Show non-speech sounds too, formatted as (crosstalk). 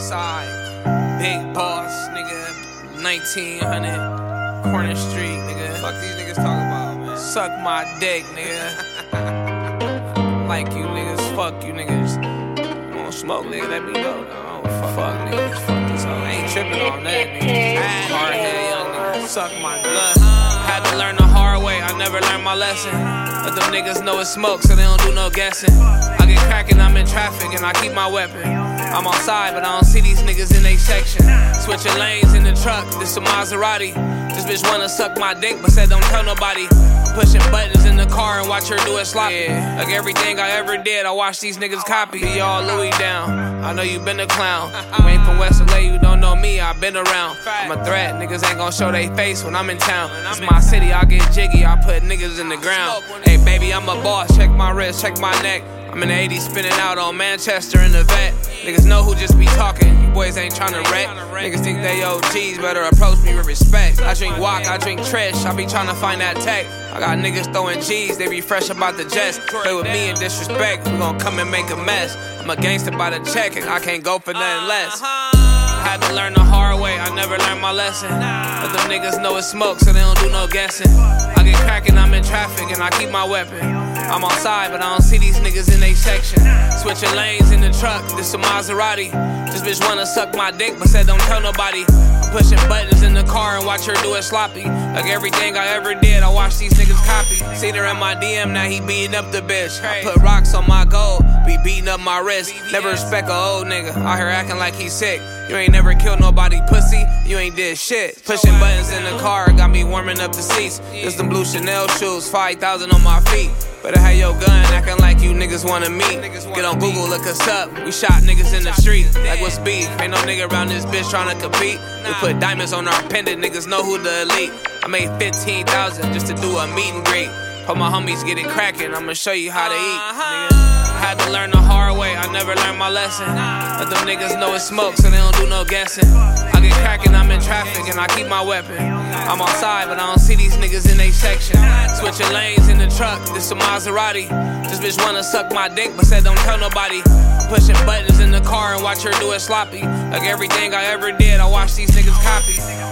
West Side, big boss, nigga. 1900 Corner Street, nigga. Fuck these niggas talk about, man. Suck my dick, nigga. (laughs) like you niggas, fuck you niggas. Won't smoke, nigga, let me know. Oh, fuck, fuck niggas, fuck this hoe. I ain't tripping on that, nigga. Hard head young nigga, suck my blood. Uh-huh. Had to learn the hard way, I never learned my lesson. But them niggas know it's smoke, so they don't do no guessing. I get cracking, I'm in traffic, and I keep my weapon. I'm outside, but I don't see these niggas in they section. Switching lanes in the truck, this a Maserati. This bitch wanna suck my dick, but said don't tell nobody. Pushing buttons in the car and watch her do it sloppy. Yeah, like everything I ever did, I watch these niggas copy. Be all Louis down. I know you been a clown. You ain't from West LA, you don't know me, I been around. I'm a threat, niggas ain't gon' show they face when I'm in town. It's my city, I get jiggy, I put niggas in the ground. Hey baby, I'm a boss, check my wrist, check my neck. I'm in the 80s spinning out on Manchester in the vet. Niggas know who just be talking. You boys ain't tryna wreck. Niggas think they OGs, better approach me with respect. I drink walk, I drink trash. I be tryna find that tech. I got niggas throwing G's, they be fresh about the jets. Play with me in disrespect, we gon' come and make a mess. I'm a gangster by the check, and I can't go for nothing less. Uh-huh. Had to learn the hard way, I never learned my lesson. But them niggas know it's smoke, so they don't do no guessing. I get cracking, I'm in traffic, and I keep my weapon. I'm outside, but I don't see these niggas in they section. Switching lanes in the truck, this a Maserati. This bitch wanna suck my dick, but said don't tell nobody. Pushing buttons in the car and watch her do it sloppy. Like everything I ever did, I watch these niggas copy. See her in my DM, now he beating up the bitch. I put rocks on my gold, be beating up my wrist. Never respect a old nigga, out here acting like he sick. You ain't never killed nobody, pussy. You ain't did shit. Pushing buttons in the car, got me warming up the seats. This them blue Chanel shoes, 5,000 on my feet. Better have your niggas wanna meet. Get on Google, look us up. We shot niggas in the street. Like what's beef? Ain't no nigga around this bitch tryna compete. We put diamonds on our pendant, niggas know who the elite. I made 15,000 just to do a meet and greet. Hope my homies get it crackin', I'ma show you how to eat. Uh-huh. Nigga. Never learned my lesson. But them niggas know it's smoke, so they don't do no guessing. I get crackin', I'm in traffic, and I keep my weapon. I'm outside, but I don't see these niggas in they section. Switching lanes in the truck, this a Maserati. This bitch wanna suck my dick, but said don't tell nobody. Pushing buttons in the car and watch her do it sloppy. Like everything I ever did, I watch these niggas copy.